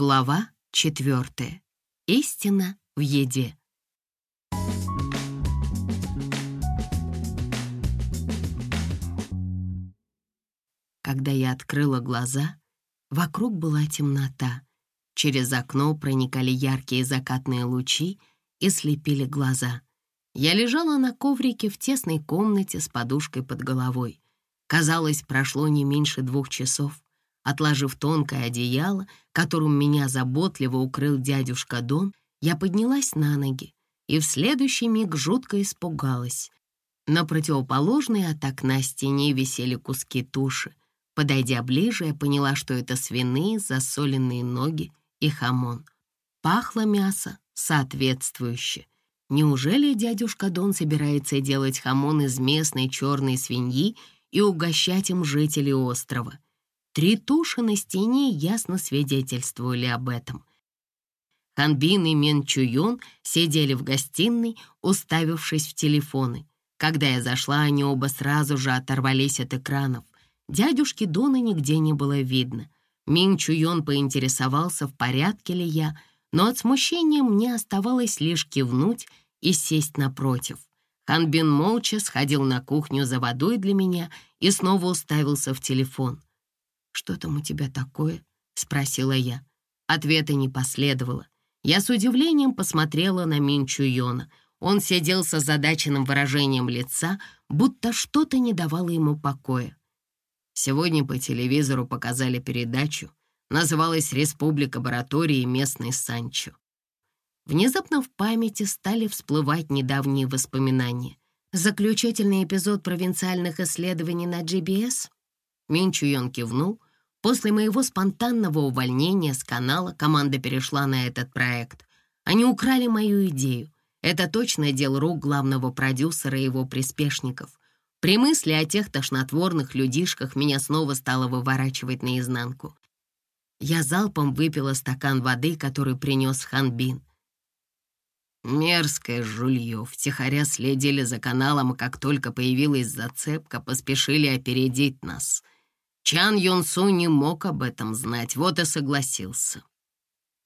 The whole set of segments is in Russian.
Глава четвертая. Истина в еде. Когда я открыла глаза, вокруг была темнота. Через окно проникали яркие закатные лучи и слепили глаза. Я лежала на коврике в тесной комнате с подушкой под головой. Казалось, прошло не меньше двух часов. Отложив тонкое одеяло, которым меня заботливо укрыл дядюшка Дон, я поднялась на ноги и в следующий миг жутко испугалась. На противоположной от окна стене висели куски туши. Подойдя ближе, я поняла, что это свиные засоленные ноги и хамон. Пахло мясо соответствующе. Неужели дядюшка Дон собирается делать хамон из местной черной свиньи и угощать им жителей острова? Три туши на стене ясно свидетельствовали об этом. Ханбин и Мен Чуйон сидели в гостиной, уставившись в телефоны. Когда я зашла, они оба сразу же оторвались от экранов. Дядюшки Дона нигде не было видно. Мин Чуйон поинтересовался, в порядке ли я, но от смущения мне оставалось лишь кивнуть и сесть напротив. Ханбин молча сходил на кухню за водой для меня и снова уставился в телефон. «Что там у тебя такое?» — спросила я. Ответа не последовало. Я с удивлением посмотрела на Мин Чуйона. Он сидел с озадаченным выражением лица, будто что-то не давало ему покоя. Сегодня по телевизору показали передачу. Называлась «Республика Баратории местный Санчо». Внезапно в памяти стали всплывать недавние воспоминания. Заключительный эпизод провинциальных исследований на GBS? Мин Чуйон кивнул. После моего спонтанного увольнения с канала команда перешла на этот проект. Они украли мою идею. Это точно дело рук главного продюсера и его приспешников. При мысли о тех тошнотворных людишках меня снова стало выворачивать наизнанку. Я залпом выпила стакан воды, который принес Ханбин. Мерзкое жулье. Втихаря следили за каналом, и как только появилась зацепка, поспешили опередить нас. Чан Юн Су не мог об этом знать, вот и согласился.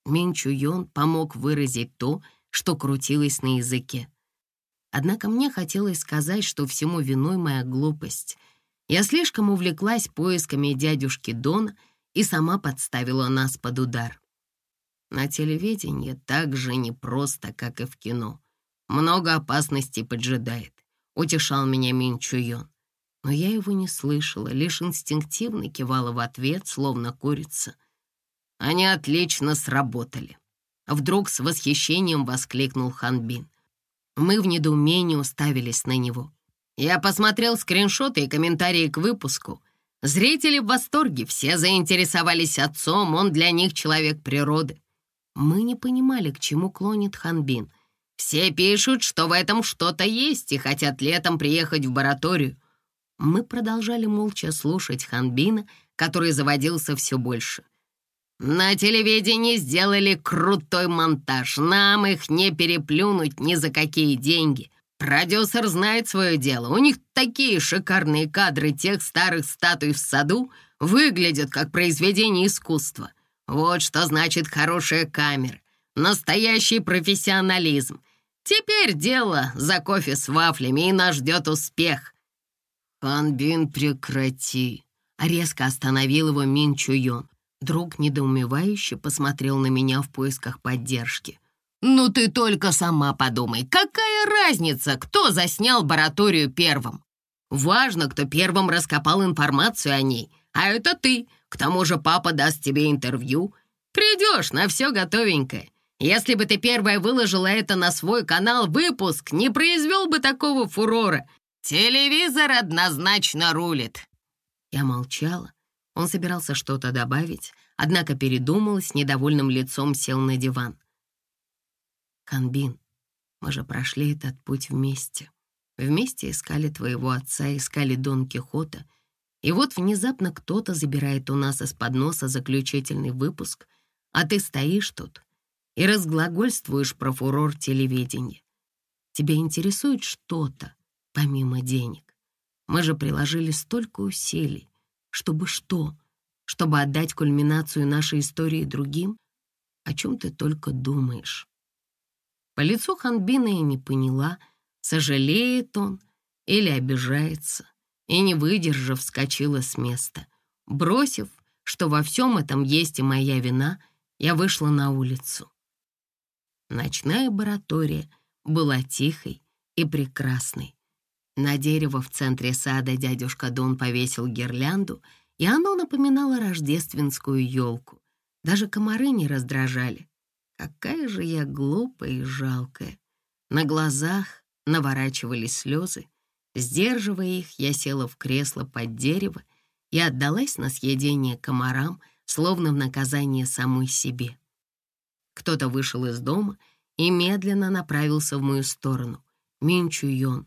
Мин Чу Йон помог выразить то, что крутилось на языке. Однако мне хотелось сказать, что всему виной моя глупость. Я слишком увлеклась поисками дядюшки Дона и сама подставила нас под удар. На телевидении так же непросто, как и в кино. Много опасностей поджидает, утешал меня Мин Чуйон. Но я его не слышала, лишь инстинктивно кивала в ответ, словно курица. Они отлично сработали. Вдруг с восхищением воскликнул Ханбин. Мы в недоумении уставились на него. Я посмотрел скриншоты и комментарии к выпуску. Зрители в восторге, все заинтересовались отцом, он для них человек природы. Мы не понимали, к чему клонит Ханбин. Все пишут, что в этом что-то есть и хотят летом приехать в бараторию. Мы продолжали молча слушать Ханбина, который заводился все больше. На телевидении сделали крутой монтаж. Нам их не переплюнуть ни за какие деньги. Продюсер знает свое дело. У них такие шикарные кадры тех старых статуй в саду выглядят как произведение искусства. Вот что значит хорошая камера. Настоящий профессионализм. Теперь дело за кофе с вафлями, и нас ждет успех. «Ханбин, прекрати!» Резко остановил его Мин Чуйон. Друг недоумевающе посмотрел на меня в поисках поддержки. «Ну ты только сама подумай, какая разница, кто заснял бараторию первым? Важно, кто первым раскопал информацию о ней, а это ты. К тому же папа даст тебе интервью. Придешь на все готовенькое. Если бы ты первая выложила это на свой канал, выпуск не произвел бы такого фурора. Телевизор однозначно рулит». Я молчала, он собирался что-то добавить, однако передумал с недовольным лицом сел на диван. «Канбин, мы же прошли этот путь вместе. Вместе искали твоего отца, искали Дон Кихота, и вот внезапно кто-то забирает у нас из-под носа заключительный выпуск, а ты стоишь тут и разглагольствуешь про фурор телевидения. Тебя интересует что-то, помимо денег. Мы же приложили столько усилий, чтобы что? Чтобы отдать кульминацию нашей истории другим? о чем ты только думаешь. По лицу Ханбина я не поняла, сожалеет он или обижается, и, не выдержав, вскочила с места. Бросив, что во всем этом есть и моя вина, я вышла на улицу. Ночная баратория была тихой и прекрасной. На дерево в центре сада дядюшка Дон повесил гирлянду, и оно напоминало рождественскую елку. Даже комары не раздражали. Какая же я глупая и жалкая. На глазах наворачивались слезы. Сдерживая их, я села в кресло под дерево и отдалась на съедение комарам, словно в наказание самой себе. Кто-то вышел из дома и медленно направился в мою сторону. Минчу Йон.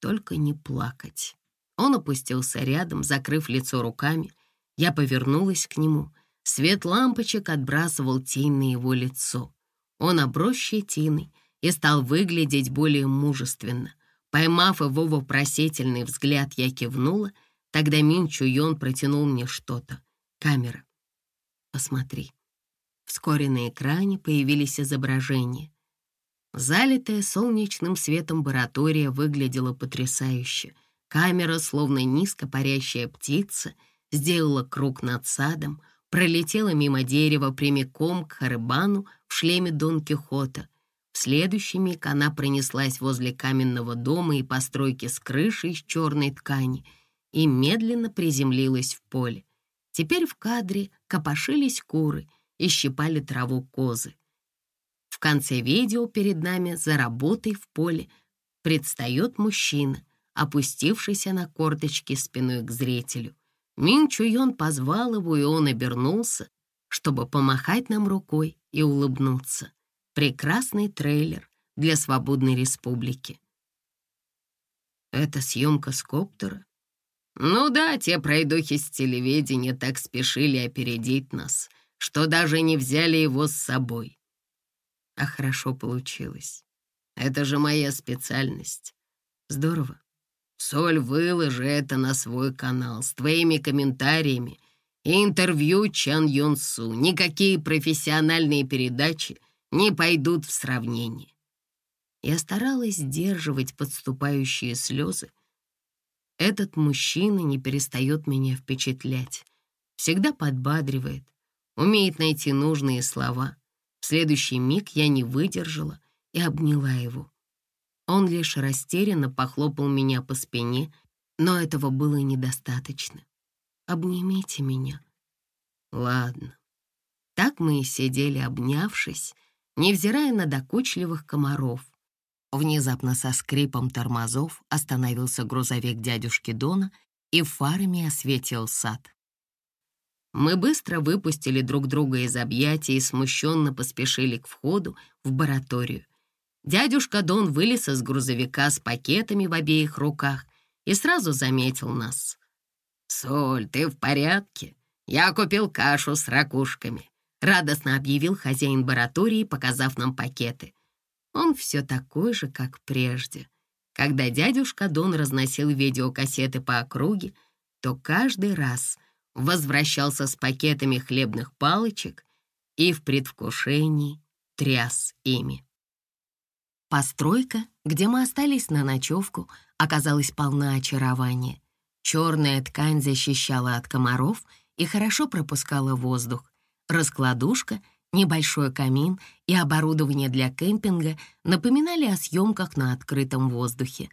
Только не плакать. Он опустился рядом, закрыв лицо руками. Я повернулась к нему. Свет лампочек отбрасывал тень на его лицо. Он оброс щетиной и стал выглядеть более мужественно. Поймав его вопросительный взгляд, я кивнула. Тогда Мин Чуйон протянул мне что-то. Камера. Посмотри. Вскоре на экране появились изображения. Залитая солнечным светом баратория выглядела потрясающе. Камера, словно низко парящая птица, сделала круг над садом, пролетела мимо дерева прямиком к Харыбану в шлеме Дон Кихота. В следующий миг она пронеслась возле каменного дома и постройки с крышей из черной ткани и медленно приземлилась в поле. Теперь в кадре копошились куры и щипали траву козы. В конце видео перед нами за работой в поле предстает мужчина, опустившийся на корточки спиной к зрителю. Мин Чуйон позвал его, и он обернулся, чтобы помахать нам рукой и улыбнуться. Прекрасный трейлер для свободной республики. Это съемка с коптера? Ну да, те пройдохи с телевидения так спешили опередить нас, что даже не взяли его с собой. А хорошо получилось. Это же моя специальность. Здорово. Соль, выложи это на свой канал с твоими комментариями и интервью Чан Йон Су. Никакие профессиональные передачи не пойдут в сравнение. Я старалась сдерживать подступающие слезы. Этот мужчина не перестает меня впечатлять, всегда подбадривает, умеет найти нужные слова. В следующий миг я не выдержала и обняла его. Он лишь растерянно похлопал меня по спине, но этого было недостаточно. «Обнимите меня». «Ладно». Так мы и сидели, обнявшись, невзирая на докучливых комаров. Внезапно со скрипом тормозов остановился грузовик дядюшки Дона и фарами осветил сад. Мы быстро выпустили друг друга из объятий и смущенно поспешили к входу в бараторию. Дядюшка Дон вылез из грузовика с пакетами в обеих руках и сразу заметил нас. «Соль, ты в порядке? Я купил кашу с ракушками», — радостно объявил хозяин баратории, показав нам пакеты. Он все такой же, как прежде. Когда дядюшка Дон разносил видеокассеты по округе, то каждый раз возвращался с пакетами хлебных палочек и в предвкушении тряс ими. Постройка, где мы остались на ночевку, оказалась полна очарования. Черная ткань защищала от комаров и хорошо пропускала воздух. Раскладушка, небольшой камин и оборудование для кемпинга напоминали о съемках на открытом воздухе.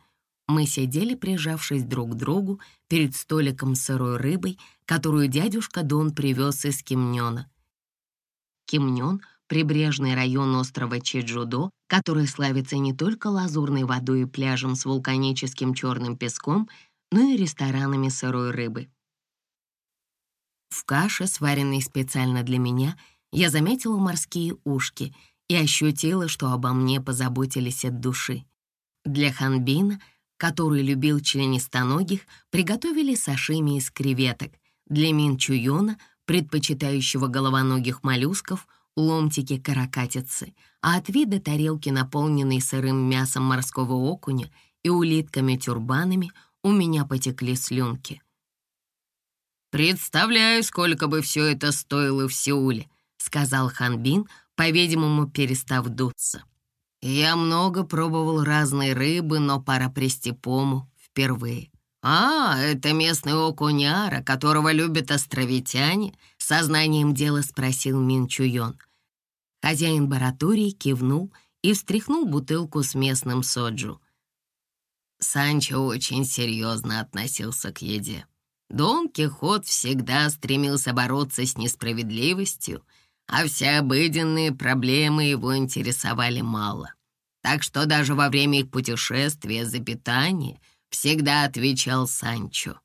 Мы сидели, прижавшись друг к другу, перед столиком с сырой рыбой, которую дядюшка Дон привез из Кимнёна. Кимнён — прибрежный район острова Чеджудо, который славится не только лазурной водой и пляжем с вулканическим черным песком, но и ресторанами сырой рыбы. В каше, сваренной специально для меня, я заметила морские ушки и ощутила, что обо мне позаботились от души. Для Ханбина, который любил членистоногих, приготовили сашими из креветок. Для Минчуйона, предпочитающего головоногих моллюсков, ломтики каракатицы, а от вида тарелки, наполненной сырым мясом морского окуня и улитками-тюрбанами, у меня потекли слюнки. «Представляю, сколько бы все это стоило в Сеуле», — сказал Ханбин, по-видимому, перестав дуться. «Я много пробовал разной рыбы, но пора пристепому впервые. «А, это местный окуняра, которого любят островитяне?» — сознанием дела спросил Мин. Хозяин баратории кивнул и встряхнул бутылку с местным соджу. Санчо очень серьезно относился к еде. Дон Кихот всегда стремился бороться с несправедливостью, а все обыденные проблемы его интересовали мало. Так что даже во время их путешествия за питание — всегда отвечал Санчо.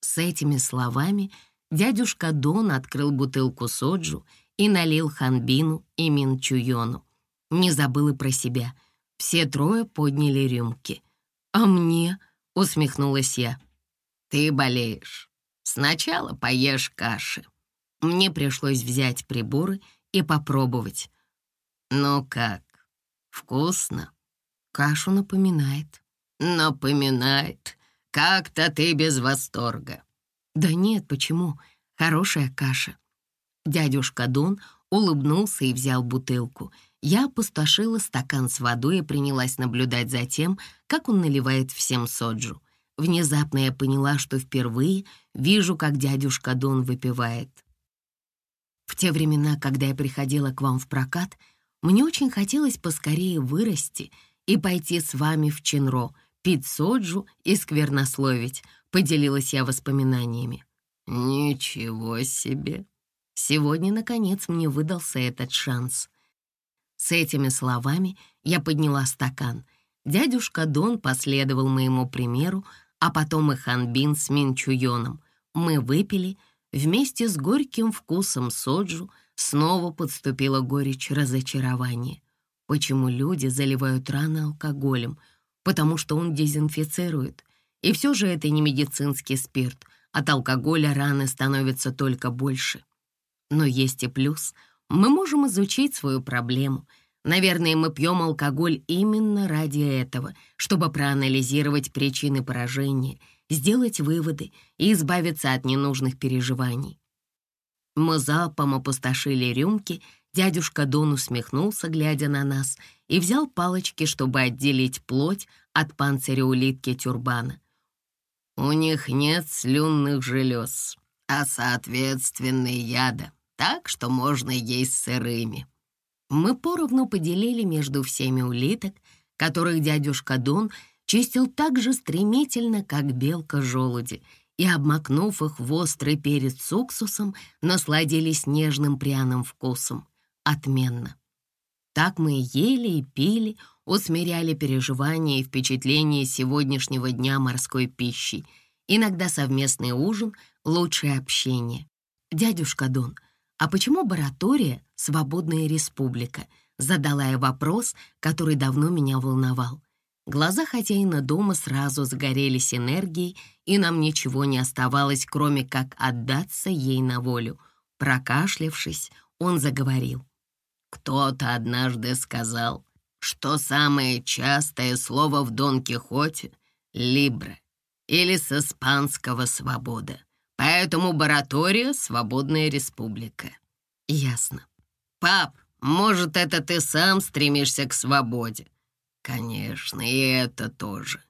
С этими словами дядюшка Дон открыл бутылку соджу и налил Ханбину и Минчуйону. Не забыл и про себя. Все трое подняли рюмки. «А мне?» — усмехнулась я. «Ты болеешь. Сначала поешь каши». Мне пришлось взять приборы и попробовать. «Ну как, вкусно?» Кашу напоминает напоминает. Как-то ты без восторга». «Да нет, почему? Хорошая каша». Дядюшка Дон улыбнулся и взял бутылку. Я опустошила стакан с водой и принялась наблюдать за тем, как он наливает всем соджу. Внезапно я поняла, что впервые вижу, как дядюшка Дон выпивает. В те времена, когда я приходила к вам в прокат, мне очень хотелось поскорее вырасти и пойти с вами в Чинро, пить соджу и сквернословить», — поделилась я воспоминаниями. «Ничего себе!» Сегодня, наконец, мне выдался этот шанс. С этими словами я подняла стакан. Дядюшка Дон последовал моему примеру, а потом и Ханбин с Минчуйоном. Мы выпили, вместе с горьким вкусом соджу снова подступила горечь разочарования. Почему люди заливают раны алкоголем — потому что он дезинфицирует. И все же это не медицинский спирт. От алкоголя раны становятся только больше. Но есть и плюс. Мы можем изучить свою проблему. Наверное, мы пьем алкоголь именно ради этого, чтобы проанализировать причины поражения, сделать выводы и избавиться от ненужных переживаний. Мы залпом опустошили рюмки, дядюшка Дон усмехнулся, глядя на нас, и взял палочки, чтобы отделить плоть от панциря улитки тюрбана. «У них нет слюнных желез, а, соответственно, яда, так что можно есть сырыми». Мы поровну поделили между всеми улиток, которых дядюшка Дон чистил так же стремительно, как белка-желуди, и, обмакнув их в острый перец с уксусом, насладились нежным пряным вкусом. Отменно. Так мы ели и пили, усмиряли переживания и впечатления сегодняшнего дня морской пищей. Иногда совместный ужин — лучшее общение. «Дядюшка Дон, а почему Баратория — свободная республика?» Задала я вопрос, который давно меня волновал. Глаза хозяина дома сразу загорелись энергией, и нам ничего не оставалось, кроме как отдаться ей на волю. Прокашлявшись, он заговорил. Кто-то однажды сказал, что самое частое слово в Дон Кихоте — «либра» или с испанского «свобода». Поэтому Баратория — свободная республика. Ясно. Пап, может, это ты сам стремишься к свободе? Конечно, и это тоже.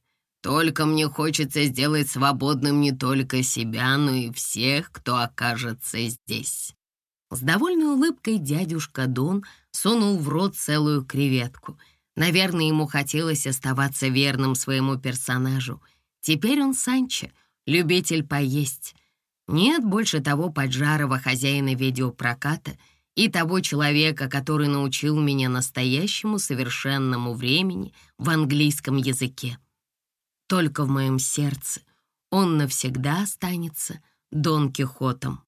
Только мне хочется сделать свободным не только себя, но и всех, кто окажется здесь. С довольной улыбкой дядюшка Дон сунул в рот целую креветку. Наверное, ему хотелось оставаться верным своему персонажу. Теперь он Санчо, любитель поесть. Нет больше того поджарого хозяина видеопроката и того человека, который научил меня настоящему совершенному времени в английском языке. Только в моем сердце он навсегда останется Дон Кихотом.